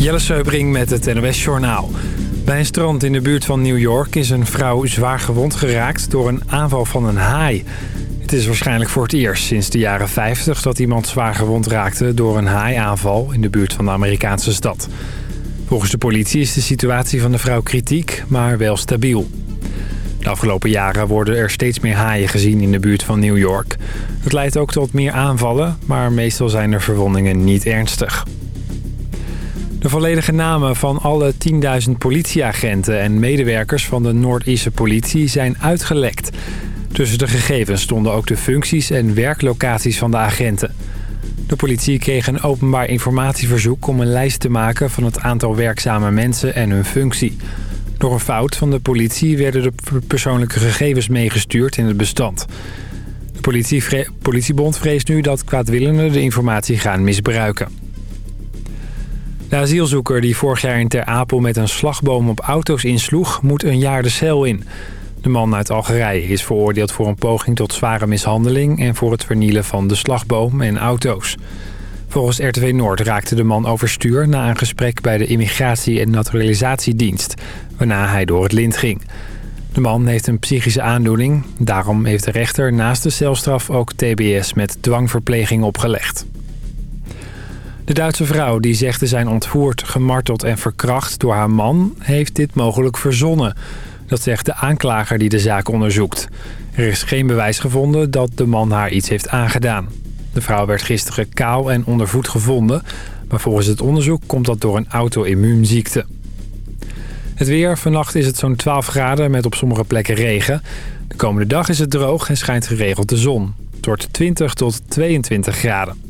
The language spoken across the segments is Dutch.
Jelle Seubring met het NOS Journaal. Bij een strand in de buurt van New York is een vrouw zwaar gewond geraakt door een aanval van een haai. Het is waarschijnlijk voor het eerst sinds de jaren 50 dat iemand zwaar gewond raakte door een haaiaanval in de buurt van de Amerikaanse stad. Volgens de politie is de situatie van de vrouw kritiek, maar wel stabiel. De afgelopen jaren worden er steeds meer haaien gezien in de buurt van New York. Dat leidt ook tot meer aanvallen, maar meestal zijn de verwondingen niet ernstig. De volledige namen van alle 10.000 politieagenten en medewerkers van de Noord-Ierse politie zijn uitgelekt. Tussen de gegevens stonden ook de functies en werklocaties van de agenten. De politie kreeg een openbaar informatieverzoek om een lijst te maken van het aantal werkzame mensen en hun functie. Door een fout van de politie werden de persoonlijke gegevens meegestuurd in het bestand. De politie, politiebond vreest nu dat kwaadwillenden de informatie gaan misbruiken. De asielzoeker die vorig jaar in Ter Apel met een slagboom op auto's insloeg... moet een jaar de cel in. De man uit Algerije is veroordeeld voor een poging tot zware mishandeling... en voor het vernielen van de slagboom en auto's. Volgens RTW Noord raakte de man overstuur... na een gesprek bij de Immigratie- en Naturalisatiedienst... waarna hij door het lint ging. De man heeft een psychische aandoening. Daarom heeft de rechter naast de celstraf ook TBS met dwangverpleging opgelegd. De Duitse vrouw die zegt te zijn ontvoerd, gemarteld en verkracht door haar man... heeft dit mogelijk verzonnen. Dat zegt de aanklager die de zaak onderzoekt. Er is geen bewijs gevonden dat de man haar iets heeft aangedaan. De vrouw werd gisteren kaal en ondervoed gevonden... maar volgens het onderzoek komt dat door een auto-immuunziekte. Het weer. Vannacht is het zo'n 12 graden met op sommige plekken regen. De komende dag is het droog en schijnt geregeld de zon. Wordt 20 tot 22 graden.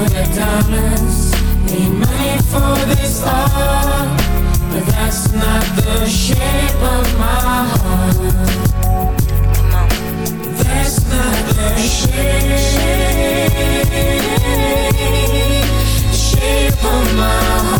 with the diamonds. Need money for this art But that's not the shape of my heart. That's not the shape Shape of my heart.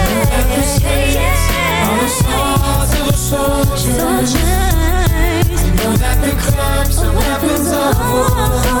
oh.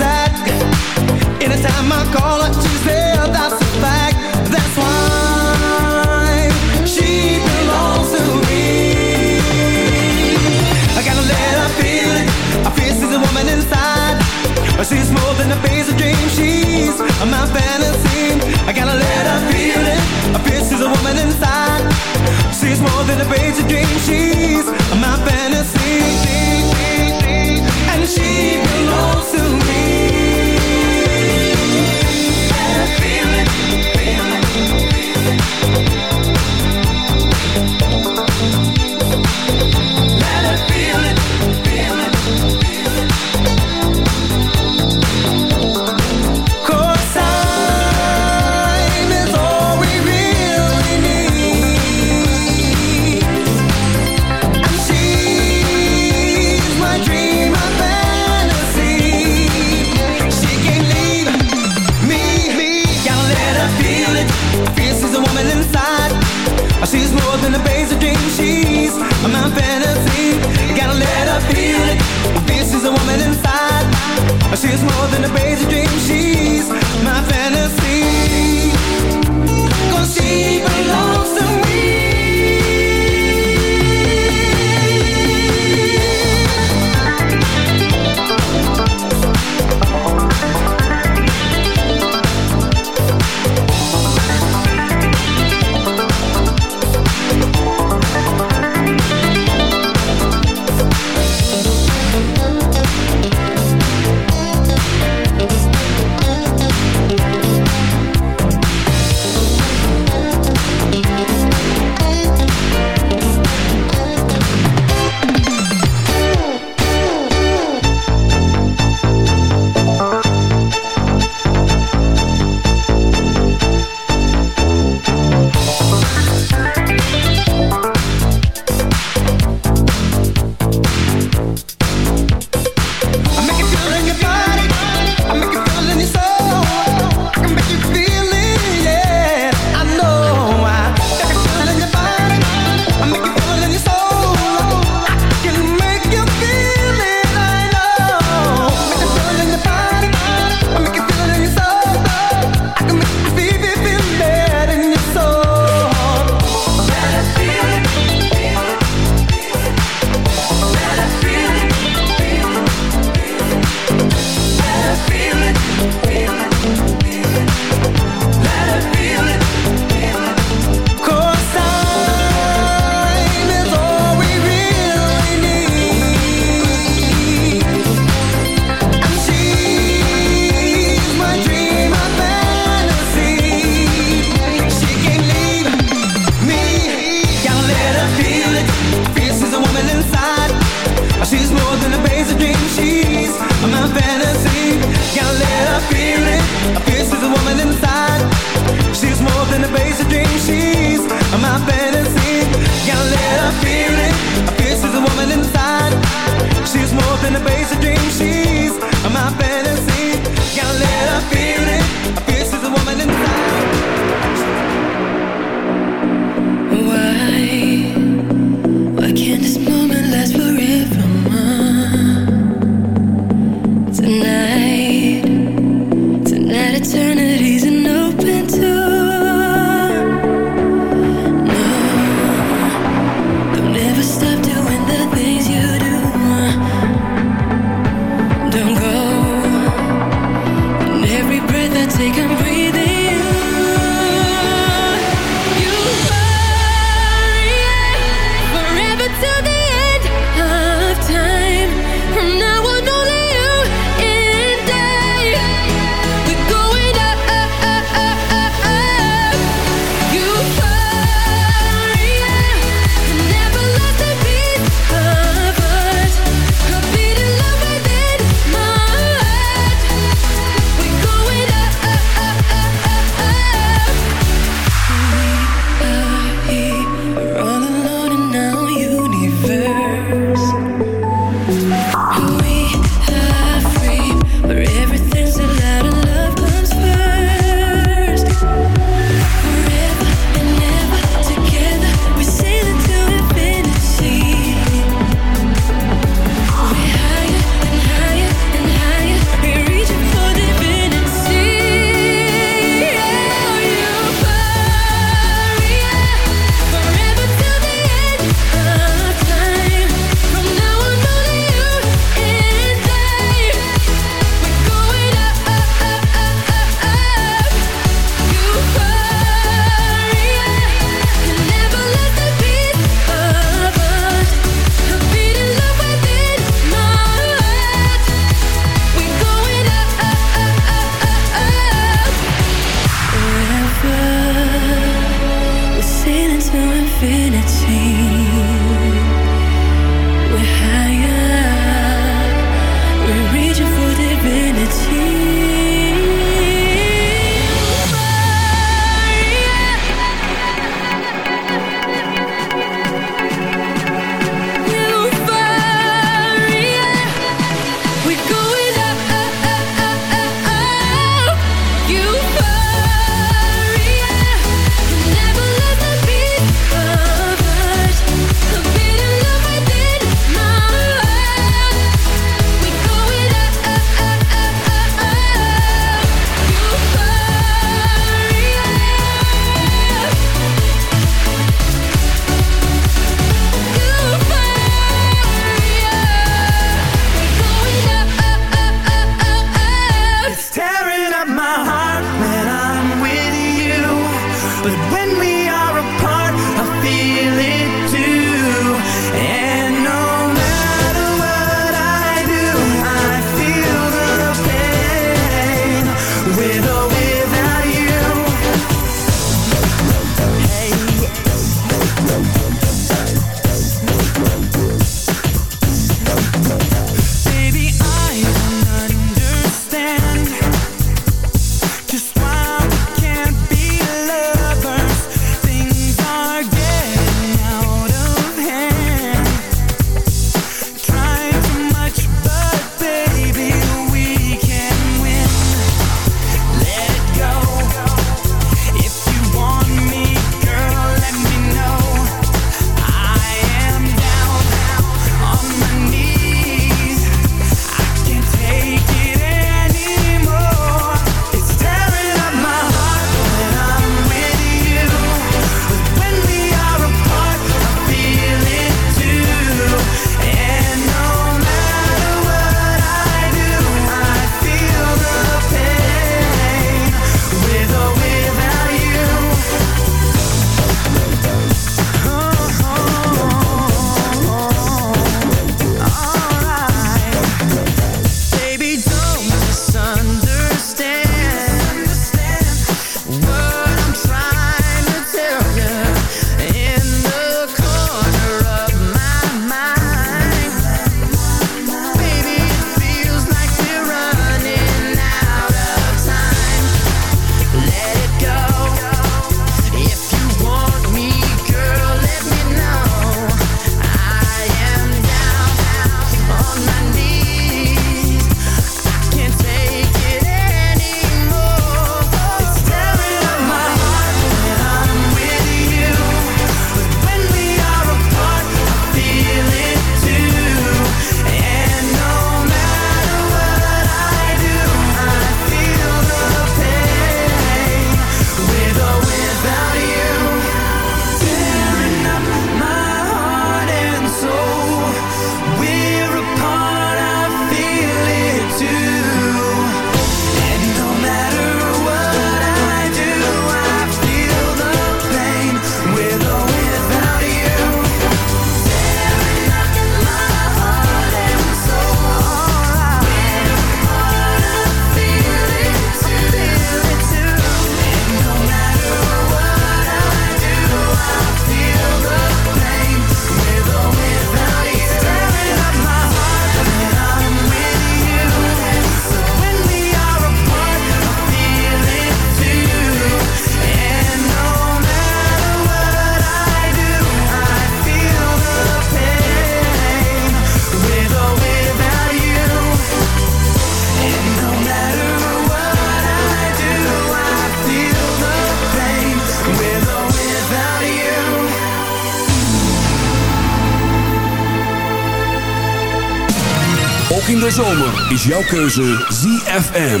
Zomer is jouw keuze ZFM.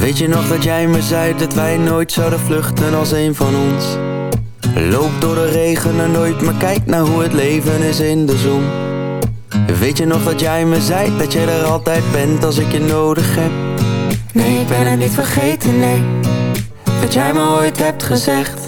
Weet je nog dat jij me zei dat wij nooit zouden vluchten als een van ons? Loop door de regen en nooit, maar kijk naar hoe het leven is in de zon. Weet je nog dat jij me zei dat je er altijd bent als ik je nodig heb? Nee, ik ben het niet vergeten, nee. Dat jij me ooit hebt gezegd.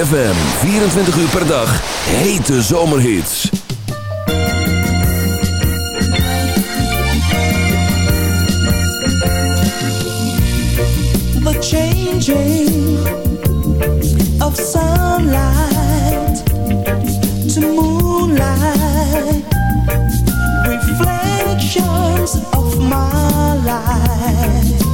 ZFM. 24 uur per dag. Hete zomerhits. The changing of sunlight to moonlight. Reflections of my life.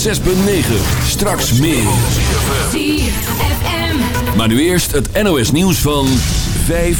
106.9. Straks meer. Maar nu eerst het NOS nieuws van 5.